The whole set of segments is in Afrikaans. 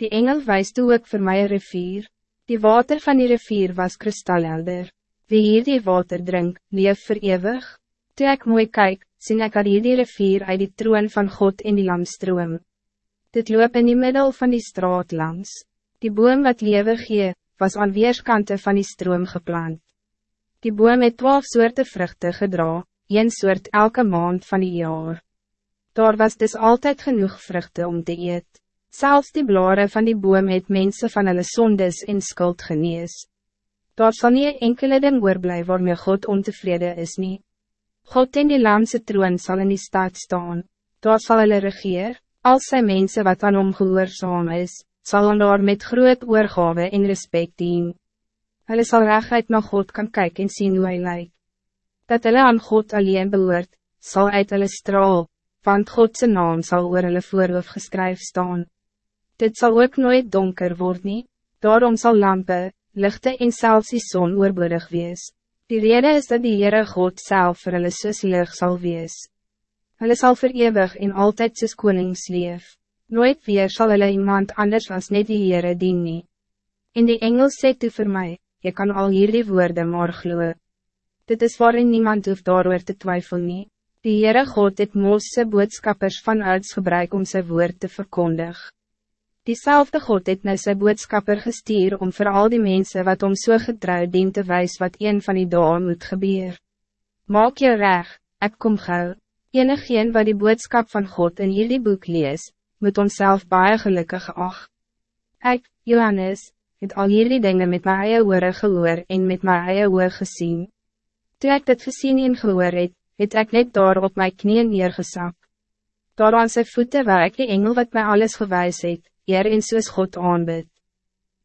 Die engel wijst toe ook voor mij een rivier. Die water van die rivier was kristalhelder. Wie hier die water drink, leef voor eeuwig. Toe ek mooi kyk, sien ek dat hier die rivier uit die troon van God in die lam stroom. Dit loop in die middel van die straat langs. Die boom wat lewe gee, was aan weerskante van die stroom geplant. Die boom het twaalf soorten vruchten gedra, een soort elke maand van die jaar. Daar was dus altijd genoeg vruchten om te eet. Zelfs die blaren van die boom het mensen van hulle sondes in skuld genees. Daar sal nie enkele ding oorblij waarmee God ontevreden is nie. God in die lamse troon zal in die stad staan. Daar sal hulle regeer, als sy mensen wat aan hom gehoorzaam is, sal hom daar met groot oorgave en respect dien. Hulle sal rechtheid na God kan kijken en sien hoe hy lyk. Dat hulle aan God alleen behoort, zal uit hulle straal, want Godse naam zal oor hulle voorhoof geskryf staan. Dit zal ook nooit donker worden, daarom zal lampen, lichte en selfs die son oorbodig wees. Die rede is dat die Heere God self vir hulle soos lig sal wees. Hulle sal verewig en altyd soos konings leef. Nooit weer zal hulle iemand anders als net die Heere dien nie. En die engel sê toe vir my, je kan al hierdie woorde maar glo. Dit is waarin niemand hoeft daarover te twijfelen. nie. Die Heere God het Mose boodskappers van gebruik om zijn woord te verkondig. Diezelfde God het nou sy boodskapper gestuur om voor al die mensen wat om so getrouw dien te wijs wat een van die dagen moet gebeuren. Maak je reg, ik kom gauw. Enigeen wat die boodskap van God in jullie boek lees, moet onszelf baie gelukkig ag. Ek, Johannes, het al jullie dingen met my eie oore gehoor en met my eie oor gezien. Toe ek dit gezien en gehoor het, het ek net daar op my knieën neergesak. Daar aan sy voete waar ek die engel wat mij alles gewijs het, eer en soos God aanbid.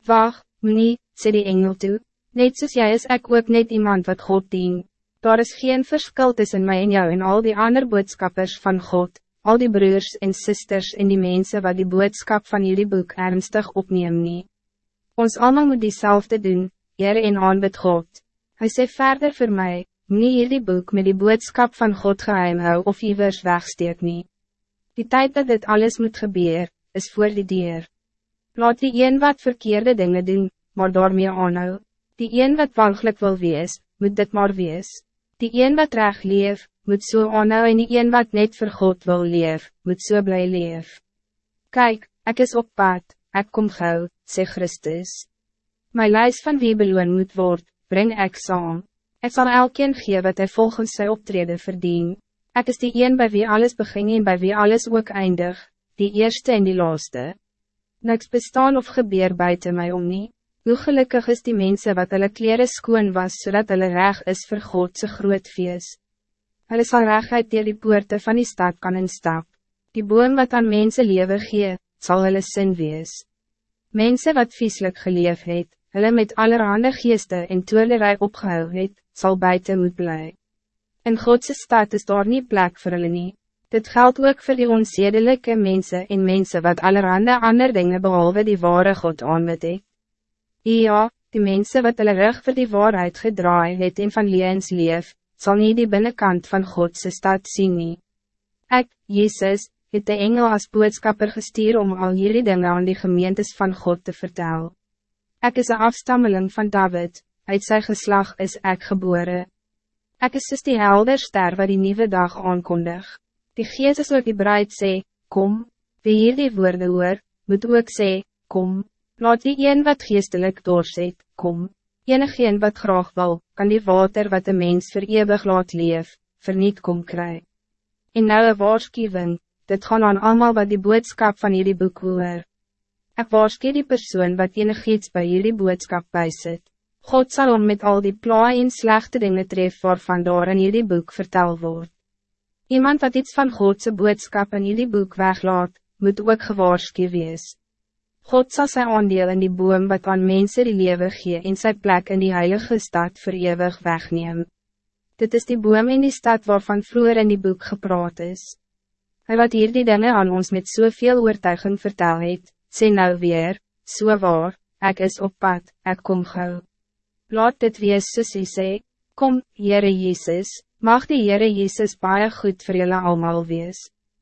Wacht, nie, sê die engel toe, net soos jy is ek ook net iemand wat God dien. Daar is geen verschil tussen mij en jou en al die andere boodskappers van God, al die broers en zusters en die mensen wat die boodskap van jullie boek ernstig opneem nie. Ons allemaal moet diezelfde doen, eer en aanbid God. Hij zei verder voor mij, nie hierdie boek met die boodskap van God geheim hou of iwers wegsteek nie. Die tijd dat dit alles moet gebeuren, is voor die dier. Laat die een wat verkeerde dingen doen, maar daarmee aanhou. Die een wat walgelijk wil wees, moet dit maar wees. Die een wat reg leef, moet so aanhou en die een wat net vir God wil leef, moet so bly leef. Kijk, ik is op pad, ik kom gauw, sê Christus. My lijst van wie beloon moet word, breng ek saam. Ik zal elkeen gee wat hij volgens zijn optreden verdien. Ik is die een bij wie alles begin en bij wie alles ook eindig, die eerste en die laatste. Niks bestaan of gebeur buiten mij om nie. Hoe gelukkig is die mensen wat hulle kleren skoon was, zodat hulle reg is vir Godse groot feest. Hulle sal regheid dier die poorte van die stad kan instap. Die boom wat aan mensen leven gee, zal hulle sin wees. Mensen wat vieslik geleef het, hulle met allerhande geeste en toelerij opgehou het, zal buiten moet blij. In Godse stad is daar niet plek voor hulle nie. Dit geldt ook voor die onzedelijke mensen en mensen wat allerhande ander dingen behalve die ware God aanbid het. Ja, die mensen wat hulle rug voor die waarheid gedraai het en van leens leef, zal niet die binnenkant van Godse stad zien nie. Ek, Jezus, het de engel als boodskapper gestuur om al jullie dingen aan die gemeentes van God te vertellen. Ik is een afstammeling van David, uit zijn geslag is ik geboren. Ik is dus die helder ster wat die nieuwe dag aankondig. Die geest is ook die bruid sê, kom, wie hier die woorde hoor, moet ook sê, kom, laat die een wat geestelijk doorzet, kom, enigeen wat graag wil, kan die water wat de mens voor eeuwig laat leef, verniet kom kry. En nou een waarschuwing, dit gaan aan allemaal wat die boodskap van jullie boek hoor. Ek waarskie die persoon wat enig iets by jullie boodskap bijzet. God zal om met al die plaai en slechte dingen tref waarvan daar in jullie boek vertel word. Iemand wat iets van Godse boodskap in jullie boek weglaat, moet ook gewaarskie wees. God zal zijn aandeel in die boom wat aan mensen die lewe gee en sy plek in die heilige stad voor eeuwig wegneem. Dit is die boom in die stad waarvan vroeger in die boek gepraat is. Hij wat hier die dingen aan ons met zoveel so oortuiging vertel het, sê nou weer, so waar, ek is op pad, ek kom gauw. Laat dit wees soos hy sê, kom, Heere Jezus, mag die Heere Jezus baie goed vir julle allemaal wees.